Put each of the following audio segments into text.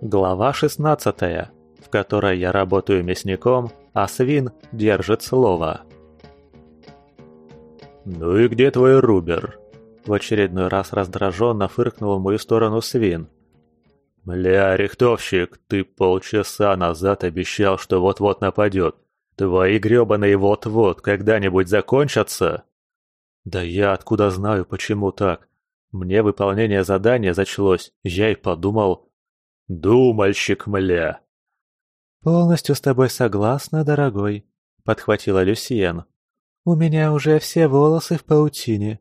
Глава 16, в которой я работаю мясником, а свин держит слово. «Ну и где твой Рубер?» В очередной раз раздраженно фыркнул в мою сторону свин. «Бля, рихтовщик, ты полчаса назад обещал, что вот-вот нападет. Твои грёбаные вот-вот когда-нибудь закончатся?» «Да я откуда знаю, почему так? Мне выполнение задания зачлось, я и подумал...» «Думальщик, мля!» «Полностью с тобой согласна, дорогой», — подхватила Люсьен. «У меня уже все волосы в паутине».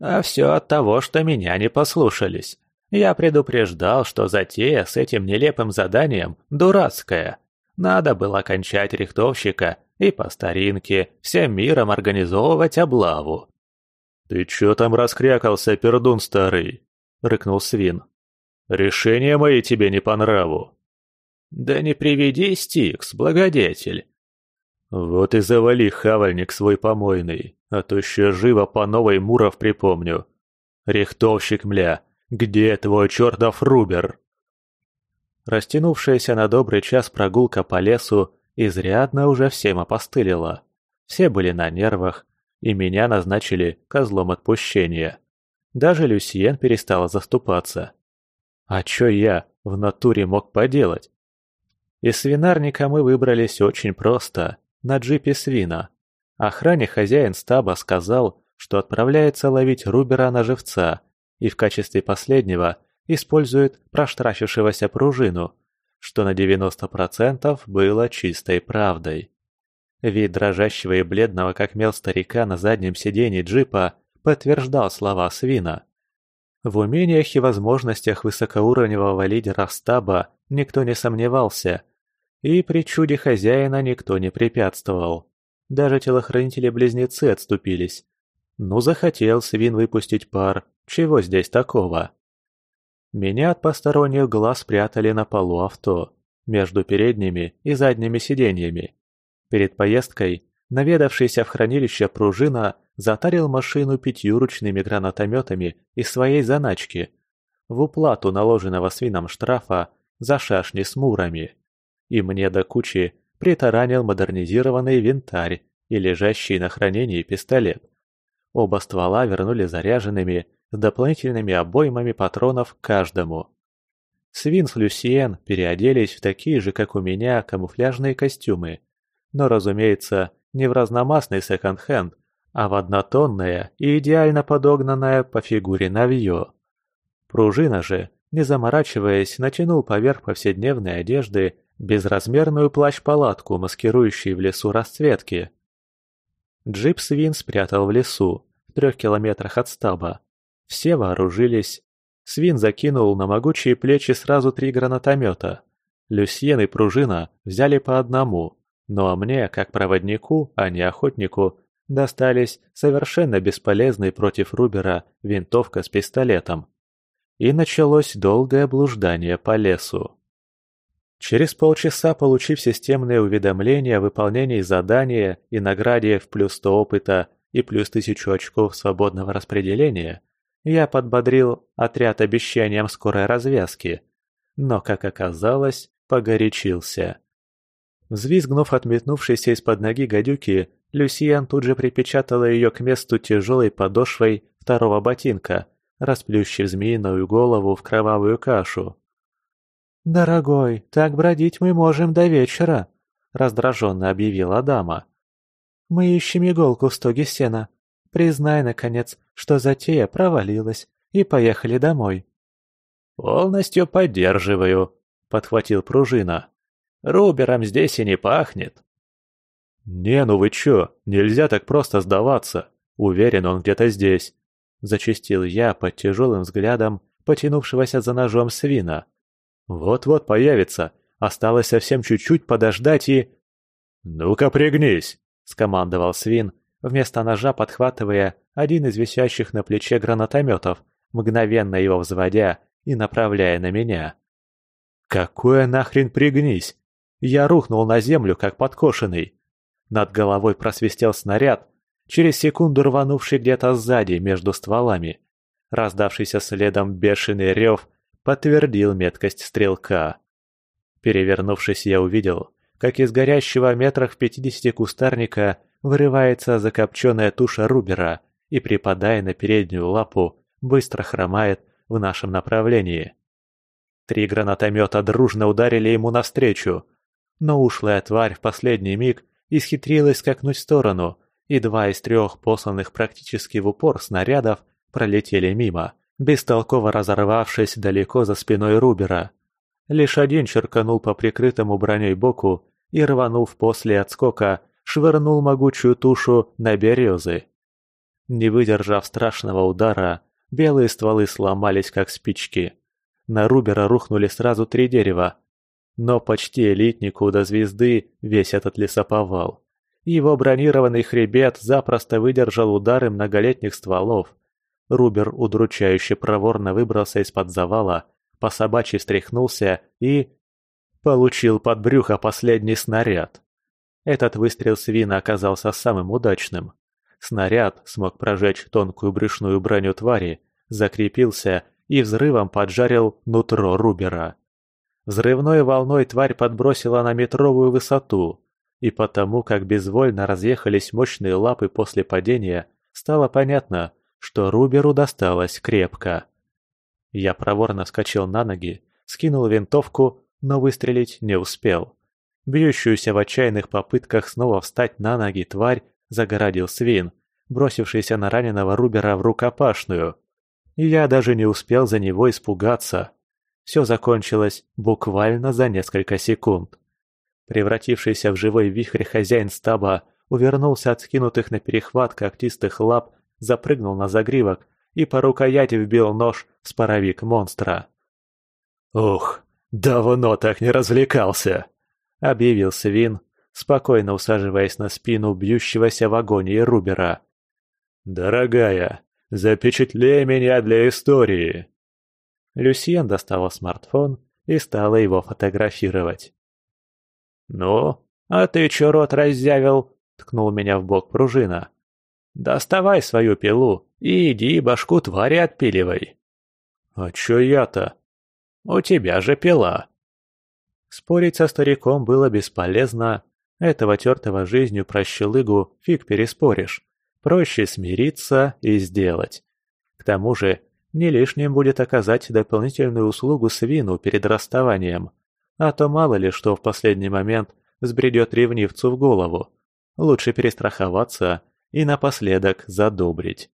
«А все от того, что меня не послушались. Я предупреждал, что затея с этим нелепым заданием дурацкая. Надо было кончать рихтовщика и по старинке всем миром организовывать облаву». «Ты чё там раскрякался, пердун старый?» — рыкнул свин. «Решения мои тебе не по нраву». «Да не приведи, Стикс, благодетель!» «Вот и завали хавальник свой помойный, а то еще живо по новой Муров припомню. Рихтовщик, мля, где твой чертов Рубер?» Растянувшаяся на добрый час прогулка по лесу изрядно уже всем опостылила. Все были на нервах, и меня назначили козлом отпущения. Даже Люсьен перестала заступаться. А чё я в натуре мог поделать? Из свинарника мы выбрались очень просто, на джипе свина. Охране хозяин стаба сказал, что отправляется ловить Рубера на живца, и в качестве последнего использует проштрафившегося пружину, что на 90% было чистой правдой. Вид дрожащего и бледного как мел старика на заднем сиденье джипа подтверждал слова свина. В умениях и возможностях высокоуровневого лидера стаба никто не сомневался, и при чуде хозяина никто не препятствовал. Даже телохранители-близнецы отступились. Ну, захотел свин выпустить пар, чего здесь такого? Меня от посторонних глаз спрятали на полу авто, между передними и задними сиденьями. Перед поездкой наведавшийся в хранилище пружина затарил машину пятью ручными гранатометами из своей заначки в уплату наложенного свином штрафа за шашни с мурами. И мне до кучи притаранил модернизированный винтарь и лежащий на хранении пистолет. Оба ствола вернули заряженными с дополнительными обоймами патронов каждому. Свин с Люсиен переоделись в такие же, как у меня, камуфляжные костюмы. Но, разумеется, не в разномастный секонд-хенд, а в однотонное и идеально подогнанное по фигуре навье. Пружина же, не заморачиваясь, натянул поверх повседневной одежды безразмерную плащ-палатку, маскирующую в лесу расцветки. Джип Свин спрятал в лесу, в трех километрах от стаба. Все вооружились. Свин закинул на могучие плечи сразу три гранатомета. Люсьен и Пружина взяли по одному, ну а мне, как проводнику, а не охотнику, достались совершенно бесполезной против Рубера винтовка с пистолетом. И началось долгое блуждание по лесу. Через полчаса, получив системное уведомление о выполнении задания и награде в плюс 100 опыта и плюс 1000 очков свободного распределения, я подбодрил отряд обещанием скорой развязки, но, как оказалось, погорячился. Взвизгнув отметнувшейся из-под ноги гадюки, Люсьен тут же припечатала ее к месту тяжелой подошвой второго ботинка, расплющив змеиную голову в кровавую кашу. «Дорогой, так бродить мы можем до вечера», — раздраженно объявила дама. «Мы ищем иголку в стоге сена. Признай, наконец, что затея провалилась, и поехали домой». «Полностью поддерживаю», — подхватил пружина. «Рубером здесь и не пахнет». «Не, ну вы чё, нельзя так просто сдаваться. Уверен, он где-то здесь», — зачастил я под тяжелым взглядом потянувшегося за ножом свина. Вот-вот появится. Осталось совсем чуть-чуть подождать и... «Ну-ка пригнись!» – скомандовал свин, вместо ножа подхватывая один из висящих на плече гранатометов, мгновенно его взводя и направляя на меня. «Какое нахрен пригнись?» Я рухнул на землю, как подкошенный. Над головой просвистел снаряд, через секунду рванувший где-то сзади между стволами. Раздавшийся следом бешеный рев подтвердил меткость стрелка. Перевернувшись, я увидел, как из горящего метрах в пятидесяти кустарника вырывается закопченная туша Рубера и, припадая на переднюю лапу, быстро хромает в нашем направлении. Три гранатомета дружно ударили ему навстречу, но ушлая тварь в последний миг исхитрилась скакнуть в сторону, и два из трех посланных практически в упор снарядов пролетели мимо, бестолково разорвавшись далеко за спиной Рубера. Лишь один черканул по прикрытому броней боку и, рванув после отскока, швырнул могучую тушу на березы. Не выдержав страшного удара, белые стволы сломались как спички. На Рубера рухнули сразу три дерева. Но почти элитнику до звезды весь этот лесоповал. Его бронированный хребет запросто выдержал удары многолетних стволов. Рубер удручающе проворно выбрался из-под завала, по собачьи встряхнулся и... Получил под брюхо последний снаряд. Этот выстрел свина оказался самым удачным. Снаряд смог прожечь тонкую брюшную броню твари, закрепился и взрывом поджарил нутро Рубера. Взрывной волной тварь подбросила на метровую высоту, и потому, как безвольно разъехались мощные лапы после падения, стало понятно, что Руберу досталось крепко. Я проворно вскочил на ноги, скинул винтовку, но выстрелить не успел. Бьющуюся в отчаянных попытках снова встать на ноги тварь загородил свин, бросившийся на раненого Рубера в рукопашную. И я даже не успел за него испугаться. Все закончилось буквально за несколько секунд. Превратившийся в живой вихрь хозяин стаба увернулся от скинутых на перехват когтистых лап, запрыгнул на загривок и по рукояти вбил нож в споровик монстра. «Ух, давно так не развлекался!» — объявил свин, спокойно усаживаясь на спину бьющегося в агонии Рубера. «Дорогая, запечатлей меня для истории!» Люсьен достала смартфон и стала его фотографировать. «Ну, а ты чё рот раззявил?» — ткнул меня в бок пружина. «Доставай свою пилу и иди башку твари отпиливай». «А чё я-то?» «У тебя же пила». Спорить со стариком было бесполезно. Этого тертого жизнью прощелыгу фиг переспоришь. Проще смириться и сделать. К тому же, не лишним будет оказать дополнительную услугу свину перед расставанием. А то мало ли что в последний момент взбредет ревнивцу в голову. Лучше перестраховаться и напоследок задобрить.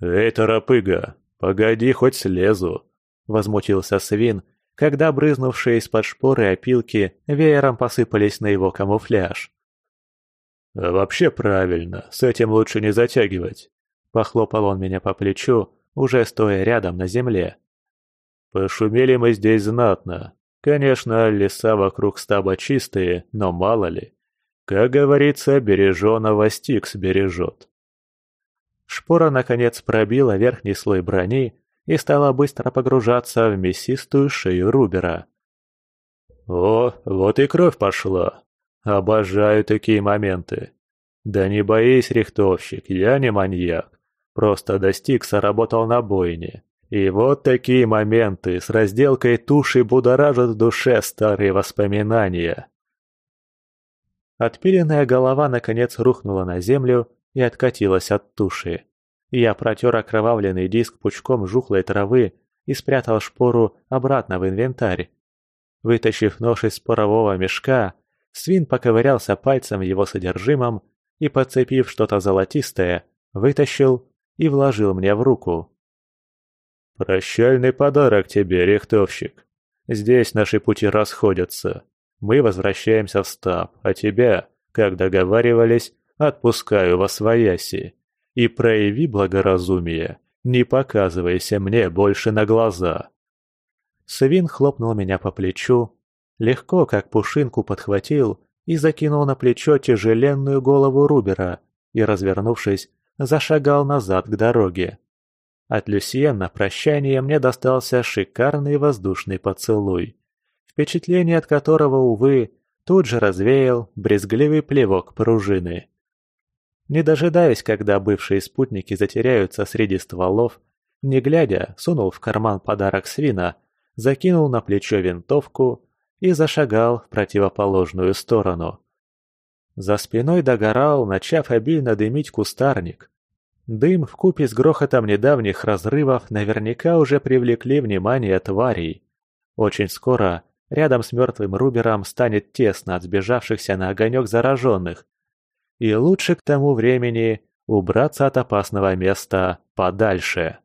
«Эй, торопыга, погоди, хоть слезу!» — возмутился свин, когда брызнувшие из-под шпоры опилки веером посыпались на его камуфляж. «А вообще правильно, с этим лучше не затягивать», — похлопал он меня по плечу, уже стоя рядом на земле. «Пошумели мы здесь знатно, Конечно, леса вокруг стаба чистые, но мало ли. Как говорится, береженого Стикс бережет. Шпора, наконец, пробила верхний слой брони и стала быстро погружаться в мясистую шею Рубера. «О, вот и кровь пошла. Обожаю такие моменты. Да не боись, рихтовщик, я не маньяк. Просто до Стикса работал на бойне. И вот такие моменты с разделкой туши будоражат в душе старые воспоминания. Отпиленная голова наконец рухнула на землю и откатилась от туши. Я протер окровавленный диск пучком жухлой травы и спрятал шпору обратно в инвентарь. Вытащив нож из спорового мешка, свин поковырялся пальцем его содержимом и, подцепив что-то золотистое, вытащил и вложил мне в руку. «Прощальный подарок тебе, рихтовщик. Здесь наши пути расходятся. Мы возвращаемся в стаб, а тебя, как договаривались, отпускаю во свояси. И прояви благоразумие, не показывайся мне больше на глаза». Свин хлопнул меня по плечу, легко, как пушинку, подхватил и закинул на плечо тяжеленную голову Рубера и, развернувшись, зашагал назад к дороге. От Люсьен на прощание мне достался шикарный воздушный поцелуй, впечатление от которого, увы, тут же развеял брезгливый плевок пружины. Не дожидаясь, когда бывшие спутники затеряются среди стволов, Не глядя, сунул в карман подарок свина, закинул на плечо винтовку и зашагал в противоположную сторону. За спиной догорал, начав обильно дымить кустарник. Дым вкупе с грохотом недавних разрывов наверняка уже привлекли внимание тварей. Очень скоро рядом с мертвым Рубером станет тесно от сбежавшихся на огонек зараженных. И лучше к тому времени убраться от опасного места подальше.